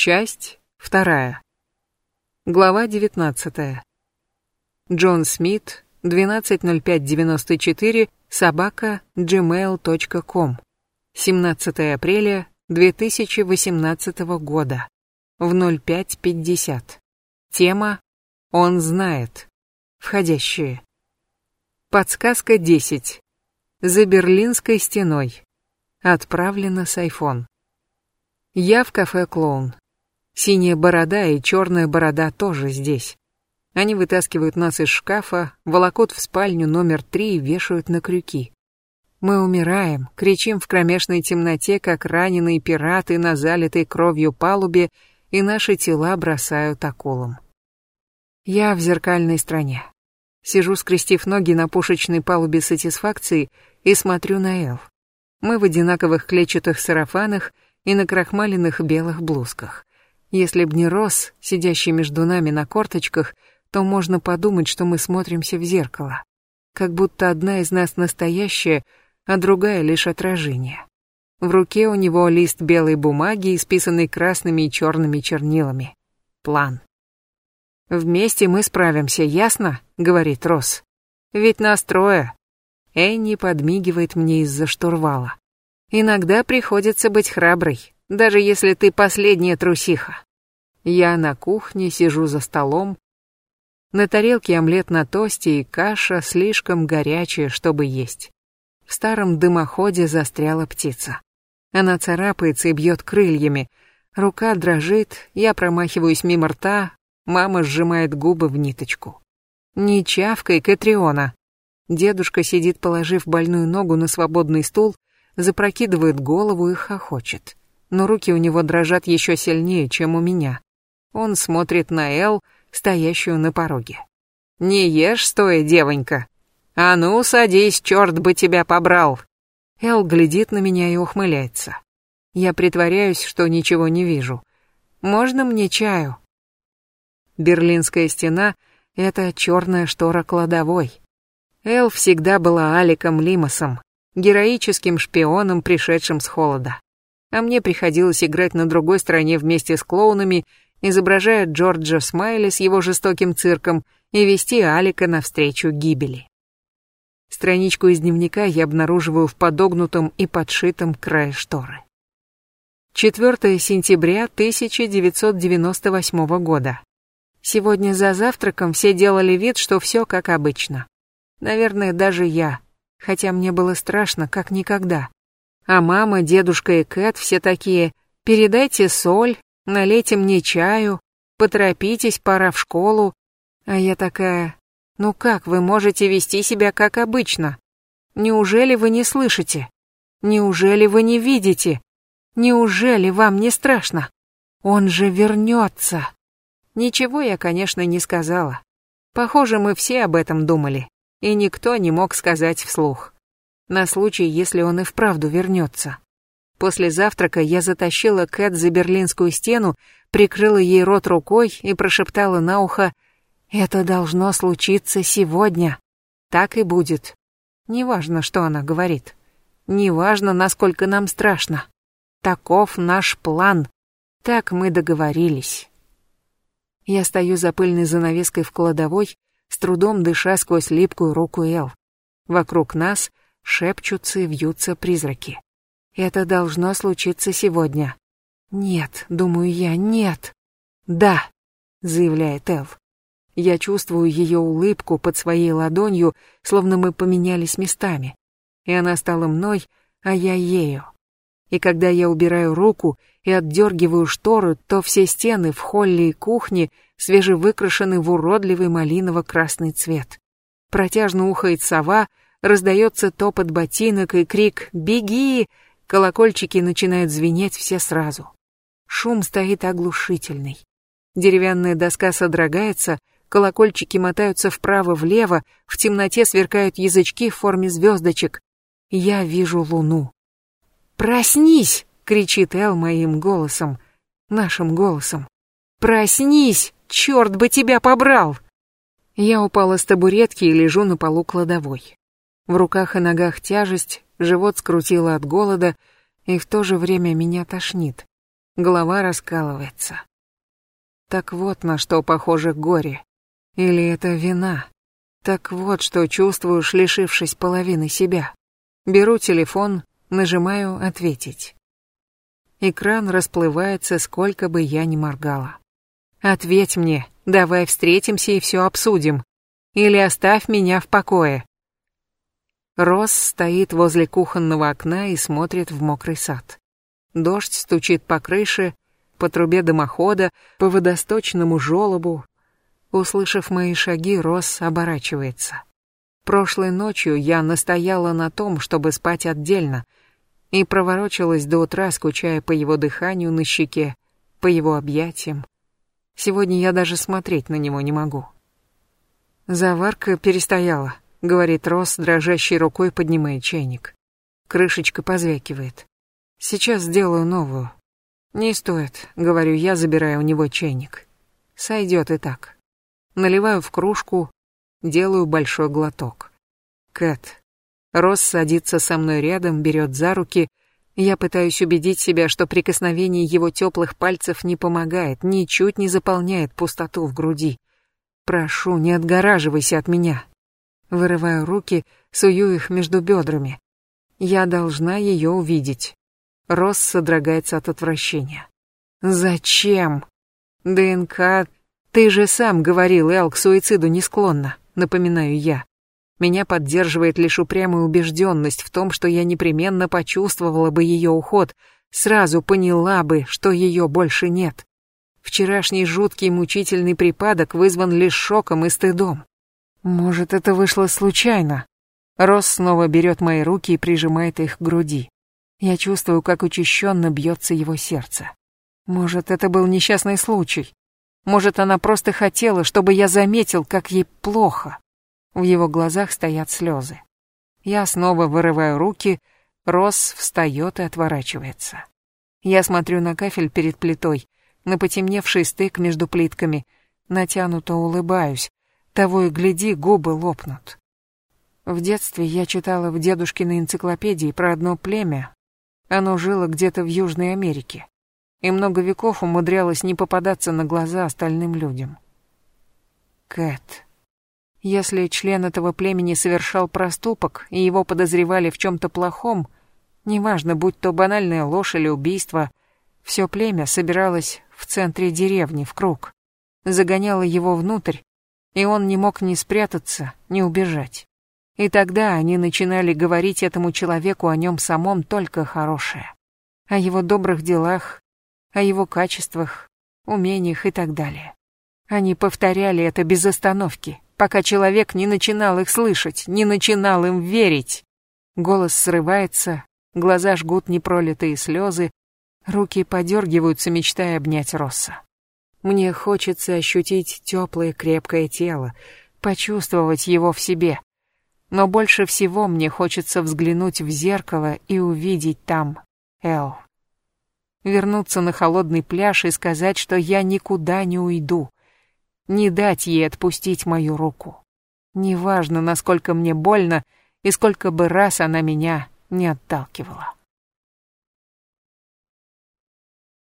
Часть вторая. Глава 19. Джон Смит, 12.05.94, собака, gmail.com. 17 апреля 2018 года. В 05.50. Тема «Он знает». Входящие. Подсказка 10. За Берлинской стеной. Отправлено с iPhone. Я в кафе «Клоун». Синяя борода и черная борода тоже здесь. Они вытаскивают нас из шкафа, волокут в спальню номер три и вешают на крюки. Мы умираем, кричим в кромешной темноте, как раненые пираты на залитой кровью палубе, и наши тела бросают акулам. Я в зеркальной стране. Сижу, скрестив ноги на пушечной палубе сатисфакции и смотрю на Эл. Мы в одинаковых клетчатых сарафанах и на крахмаленных белых блузках. Если б не Рос, сидящий между нами на корточках, то можно подумать, что мы смотримся в зеркало. Как будто одна из нас настоящая, а другая лишь отражение. В руке у него лист белой бумаги, исписанный красными и черными чернилами. План. «Вместе мы справимся, ясно?» — говорит Рос. «Ведь нас трое». Энни подмигивает мне из-за штурвала. «Иногда приходится быть храброй даже если ты последняя трусиха. Я на кухне сижу за столом. На тарелке омлет на тосте и каша слишком горячая, чтобы есть. В старом дымоходе застряла птица. Она царапается и бьет крыльями. Рука дрожит, я промахиваюсь мимо рта, мама сжимает губы в ниточку. Не чавкай, Катриона. Дедушка сидит, положив больную ногу на свободный стул, запрокидывает голову и хохочет но руки у него дрожат еще сильнее, чем у меня. Он смотрит на Эл, стоящую на пороге. «Не ешь стоя, девонька. А ну, садись, черт бы тебя побрал!» Эл глядит на меня и ухмыляется. Я притворяюсь, что ничего не вижу. «Можно мне чаю?» Берлинская стена — это черная штора кладовой. Эл всегда была Аликом Лимасом, героическим шпионом, пришедшим с холода а мне приходилось играть на другой стороне вместе с клоунами, изображая Джорджа Смайли с его жестоким цирком и вести Алика навстречу гибели. Страничку из дневника я обнаруживаю в подогнутом и подшитом крае шторы. 4 сентября 1998 года. Сегодня за завтраком все делали вид, что все как обычно. Наверное, даже я, хотя мне было страшно, как никогда. А мама, дедушка и Кэт все такие «Передайте соль, налейте мне чаю, поторопитесь, пора в школу». А я такая «Ну как вы можете вести себя как обычно? Неужели вы не слышите? Неужели вы не видите? Неужели вам не страшно? Он же вернется». Ничего я, конечно, не сказала. Похоже, мы все об этом думали, и никто не мог сказать вслух на случай, если он и вправду вернется. После завтрака я затащила Кэт за берлинскую стену, прикрыла ей рот рукой и прошептала на ухо «Это должно случиться сегодня. Так и будет. Неважно, что она говорит. Неважно, насколько нам страшно. Таков наш план. Так мы договорились». Я стою за пыльной занавеской в кладовой, с трудом дыша сквозь липкую руку Эл. Вокруг нас шепчутся и вьются призраки. Это должно случиться сегодня. Нет, думаю я, нет. Да, заявляет Эл. Я чувствую ее улыбку под своей ладонью, словно мы поменялись местами. И она стала мной, а я ею. И когда я убираю руку и отдергиваю шторы, то все стены в холле и кухне свежевыкрашены в уродливый малиново-красный цвет. Протяжно ухает сова, раздается топот ботинок и крик «Беги!», колокольчики начинают звенеть все сразу. Шум стоит оглушительный. Деревянная доска содрогается, колокольчики мотаются вправо-влево, в темноте сверкают язычки в форме звездочек. Я вижу луну. «Проснись!» — кричит Эл моим голосом, нашим голосом. «Проснись! Черт бы тебя побрал!» Я упала с табуретки и лежу на полу кладовой. В руках и ногах тяжесть, живот скрутило от голода, и в то же время меня тошнит. Голова раскалывается. Так вот на что похоже горе. Или это вина. Так вот, что чувствуешь, лишившись половины себя. Беру телефон, нажимаю «Ответить». Экран расплывается, сколько бы я ни моргала. «Ответь мне, давай встретимся и все обсудим. Или оставь меня в покое». Росс стоит возле кухонного окна и смотрит в мокрый сад. Дождь стучит по крыше, по трубе дымохода, по водосточному желобу. Услышав мои шаги, Росс оборачивается. Прошлой ночью я настояла на том, чтобы спать отдельно, и проворочилась до утра, скучая по его дыханию на щеке, по его объятиям. Сегодня я даже смотреть на него не могу. Заварка перестояла, говорит Росс, дрожащей рукой поднимая чайник. Крышечка позвякивает. Сейчас сделаю новую. Не стоит, говорю я, забирая у него чайник. Сойдет и так. Наливаю в кружку, делаю большой глоток. Кэт. Росс садится со мной рядом, берет за руки. Я пытаюсь убедить себя, что прикосновение его теплых пальцев не помогает, ничуть не заполняет пустоту в груди. Прошу, не отгораживайся от меня. Вырываю руки, сую их между бедрами. Я должна ее увидеть. Росс содрогается от отвращения. Зачем? ДНК... Ты же сам говорил, Эл к суициду не склонна, напоминаю я. Меня поддерживает лишь упрямая убежденность в том, что я непременно почувствовала бы ее уход, сразу поняла бы, что ее больше нет. Вчерашний жуткий мучительный припадок вызван лишь шоком и стыдом. Может, это вышло случайно? Росс снова берет мои руки и прижимает их к груди. Я чувствую, как учащенно бьется его сердце. Может, это был несчастный случай. Может, она просто хотела, чтобы я заметил, как ей плохо. В его глазах стоят слезы. Я снова вырываю руки, Росс встает и отворачивается. Я смотрю на кафель перед плитой, на потемневший стык между плитками, натянуто улыбаюсь, того и гляди, губы лопнут. В детстве я читала в дедушкиной энциклопедии про одно племя. Оно жило где-то в Южной Америке и много веков умудрялось не попадаться на глаза остальным людям. Кэт. Если член этого племени совершал проступок, и его подозревали в чем-то плохом, неважно, будь то банальная ложь или убийство, все племя собиралось в центре деревни в круг, загоняло его внутрь, и он не мог ни спрятаться, ни убежать. И тогда они начинали говорить этому человеку о нем самом только хорошее. О его добрых делах, о его качествах, умениях и так далее. Они повторяли это без остановки, пока человек не начинал их слышать, не начинал им верить. Голос срывается, глаза жгут непролитые слезы, руки подергиваются, мечтая обнять Росса. Мне хочется ощутить теплое крепкое тело, почувствовать его в себе. Но больше всего мне хочется взглянуть в зеркало и увидеть там Эл. Вернуться на холодный пляж и сказать, что я никуда не уйду. Не дать ей отпустить мою руку. Неважно, насколько мне больно и сколько бы раз она меня не отталкивала.